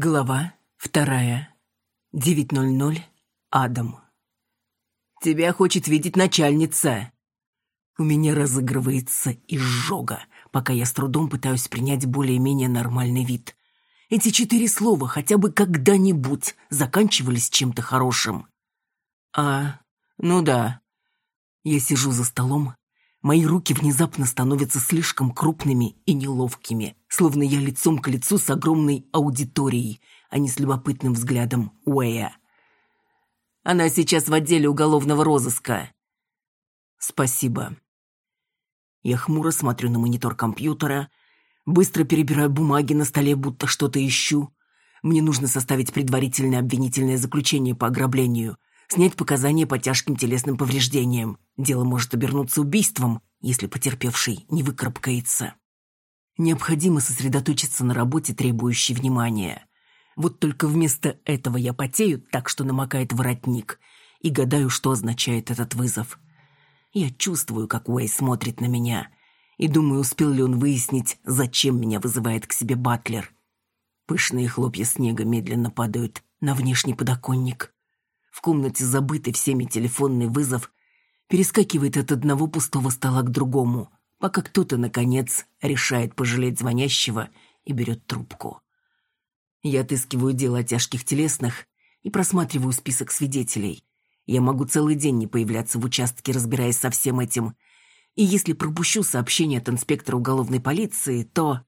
Глава вторая. 9.00. Адам. «Тебя хочет видеть начальница!» У меня разыгрывается изжога, пока я с трудом пытаюсь принять более-менее нормальный вид. Эти четыре слова хотя бы когда-нибудь заканчивались чем-то хорошим. А, ну да. Я сижу за столом, Мои руки внезапно становятся слишком крупными и неловкими, словно я лицом к лицу с огромной аудиторией, а не с любопытным взглядом Уэя. Она сейчас в отделе уголовного розыска. Спасибо. Я хмуро смотрю на монитор компьютера, быстро перебираю бумаги на столе, будто что-то ищу. Мне нужно составить предварительное обвинительное заключение по ограблению, снять показания по тяжким телесным повреждениям. Дело может обернуться убийством, если потерпевший не выкарабкается. Необходимо сосредоточиться на работе, требующей внимания. Вот только вместо этого я потею так, что намокает воротник, и гадаю, что означает этот вызов. Я чувствую, как Уэй смотрит на меня, и думаю, успел ли он выяснить, зачем меня вызывает к себе Батлер. Пышные хлопья снега медленно падают на внешний подоконник. В комнате забытый всеми телефонный вызов перескакивает от одного пустого стола к другому, пока кто-то, наконец, решает пожалеть звонящего и берет трубку. Я отыскиваю дело о тяжких телесных и просматриваю список свидетелей. Я могу целый день не появляться в участке, разбираясь со всем этим. И если пропущу сообщение от инспектора уголовной полиции, то...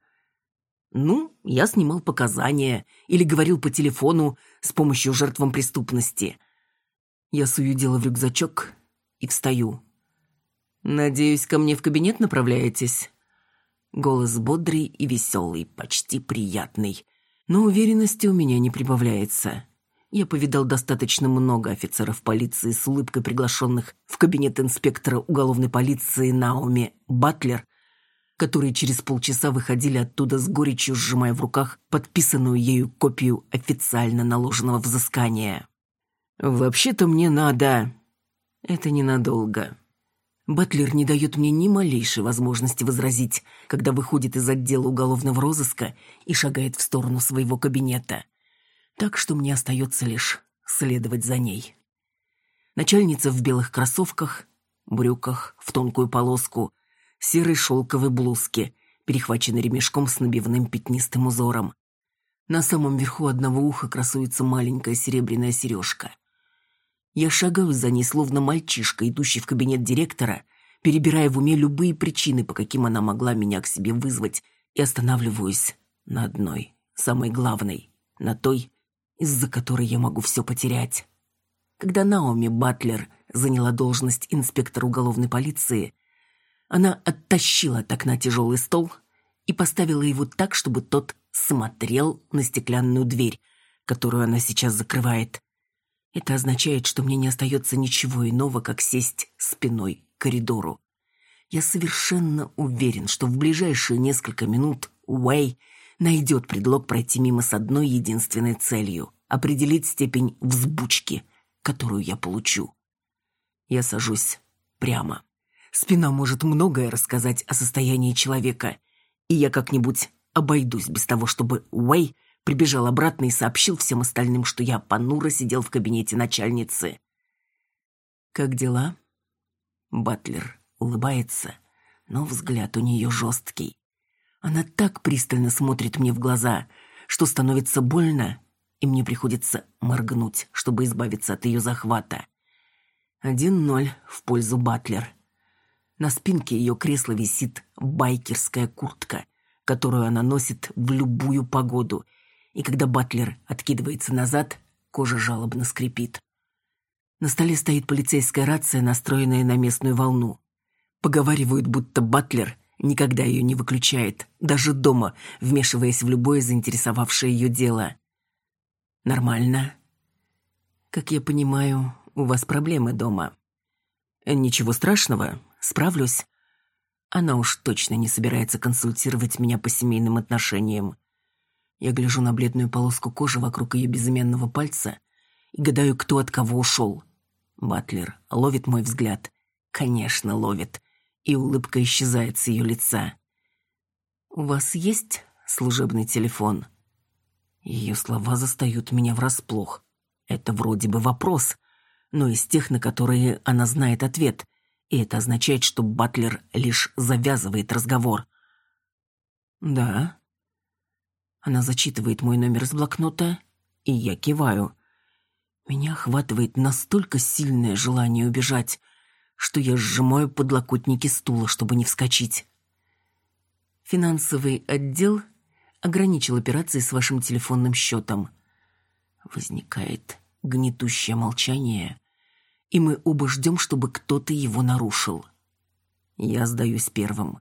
Ну, я снимал показания или говорил по телефону с помощью жертвам преступности – я сую дело в рюкзачок и встаю. «Надеюсь, ко мне в кабинет направляетесь?» Голос бодрый и веселый, почти приятный. Но уверенности у меня не прибавляется. Я повидал достаточно много офицеров полиции с улыбкой приглашенных в кабинет инспектора уголовной полиции Наоми Батлер, которые через полчаса выходили оттуда с горечью, сжимая в руках подписанную ею копию официально наложенного взыскания. «Вообще-то мне надо...» «Это ненадолго». Батлер не дает мне ни малейшей возможности возразить, когда выходит из отдела уголовного розыска и шагает в сторону своего кабинета. Так что мне остается лишь следовать за ней. Начальница в белых кроссовках, брюках, в тонкую полоску, серой шелковой блузке, перехваченной ремешком с набивным пятнистым узором. На самом верху одного уха красуется маленькая серебряная сережка. Я шагаю за ней, словно мальчишка, идущий в кабинет директора, перебирая в уме любые причины, по каким она могла меня к себе вызвать, и останавливаюсь на одной, самой главной, на той, из-за которой я могу все потерять. Когда Наоми Батлер заняла должность инспектора уголовной полиции, она оттащила от окна тяжелый стол и поставила его так, чтобы тот смотрел на стеклянную дверь, которую она сейчас закрывает. Это означает, что мне не остается ничего иного, как сесть спиной к коридору. Я совершенно уверен, что в ближайшие несколько минут Уэй найдет предлог пройти мимо с одной единственной целью — определить степень взбучки, которую я получу. Я сажусь прямо. Спина может многое рассказать о состоянии человека, и я как-нибудь обойдусь без того, чтобы Уэй прибежал обратно и сообщил всем остальным, что я понуро сидел в кабинете начальницы. «Как дела?» Батлер улыбается, но взгляд у нее жесткий. Она так пристально смотрит мне в глаза, что становится больно, и мне приходится моргнуть, чтобы избавиться от ее захвата. Один ноль в пользу Батлер. На спинке ее кресла висит байкерская куртка, которую она носит в любую погоду — и когда Батлер откидывается назад, кожа жалобно скрипит. На столе стоит полицейская рация, настроенная на местную волну. Поговаривают, будто Батлер никогда ее не выключает, даже дома, вмешиваясь в любое заинтересовавшее ее дело. Нормально. Как я понимаю, у вас проблемы дома. Ничего страшного, справлюсь. Она уж точно не собирается консультировать меня по семейным отношениям. Я гляжу на бледную полоску кожи вокруг ее безымянного пальца и гадаю, кто от кого ушел. Батлер ловит мой взгляд. Конечно, ловит. И улыбка исчезает с ее лица. «У вас есть служебный телефон?» Ее слова застают меня врасплох. Это вроде бы вопрос, но из тех, на которые она знает ответ, и это означает, что Батлер лишь завязывает разговор. «Да». Она зачитывает мой номер с блокнота, и я киваю. Меня охватывает настолько сильное желание убежать, что я сжимаю подлокотники стула, чтобы не вскочить. Финансовый отдел ограничил операции с вашим телефонным счетом. Возникает гнетущее молчание, и мы оба ждем, чтобы кто-то его нарушил. Я сдаюсь первым.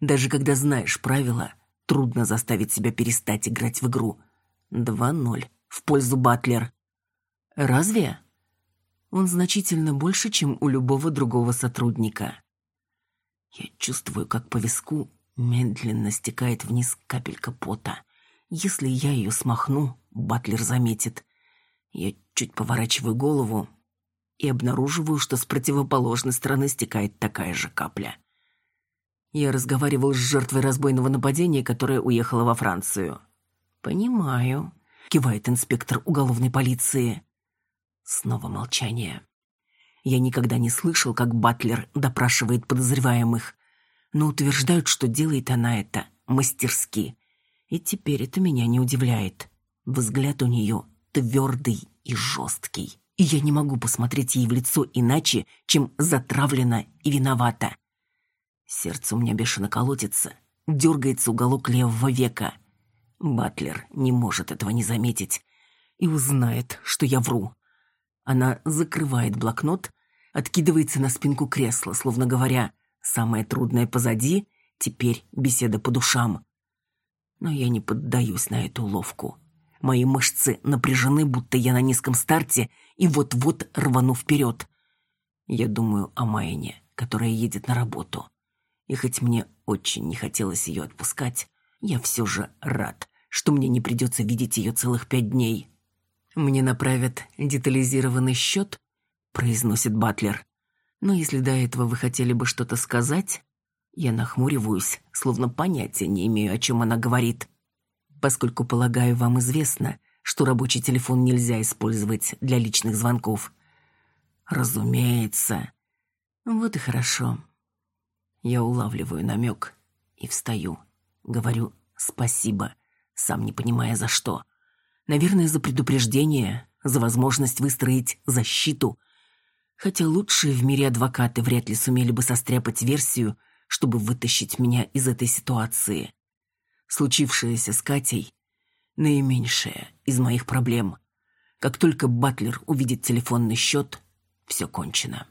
Даже когда знаешь правила, трудно заставить себя перестать играть в игру. 2-0 в пользу Батлер. Разве? Он значительно больше, чем у любого другого сотрудника. Я чувствую, как по виску медленно стекает вниз капелька пота. Если я ее смахну, Батлер заметит. Я чуть поворачиваю голову и обнаруживаю, что с противоположной стороны стекает такая же капля. Я разговаривал с жертвой разбойного нападения, которая уехала во Францию. «Понимаю», — кивает инспектор уголовной полиции. Снова молчание. Я никогда не слышал, как Батлер допрашивает подозреваемых, но утверждают, что делает она это мастерски. И теперь это меня не удивляет. Взгляд у нее твердый и жесткий. И я не могу посмотреть ей в лицо иначе, чем затравлена и виновата. Сердце у меня бешено колотится, дергается уголок левого века. Батлер не может этого не заметить и узнает, что я вру. Она закрывает блокнот, откидывается на спинку кресла, словно говоря, самое трудное позади, теперь беседа по душам. Но я не поддаюсь на эту уловку. Мои мышцы напряжены, будто я на низком старте и вот-вот рвану вперед. Я думаю о Майне, которая едет на работу. И хоть мне очень не хотелось ее отпускать, я все же рад, что мне не придется видеть ее целых пять дней. «Мне направят детализированный счет», — произносит Батлер. «Но если до этого вы хотели бы что-то сказать...» Я нахмуриваюсь, словно понятия не имею, о чем она говорит. Поскольку, полагаю, вам известно, что рабочий телефон нельзя использовать для личных звонков. Разумеется. Вот и хорошо. Я улавливаю намек и встаю. Говорю «спасибо», сам не понимая за что. Наверное, за предупреждение, за возможность выстроить защиту. Хотя лучшие в мире адвокаты вряд ли сумели бы состряпать версию, чтобы вытащить меня из этой ситуации. Случившееся с Катей — наименьшее из моих проблем. Как только Батлер увидит телефонный счет, все кончено.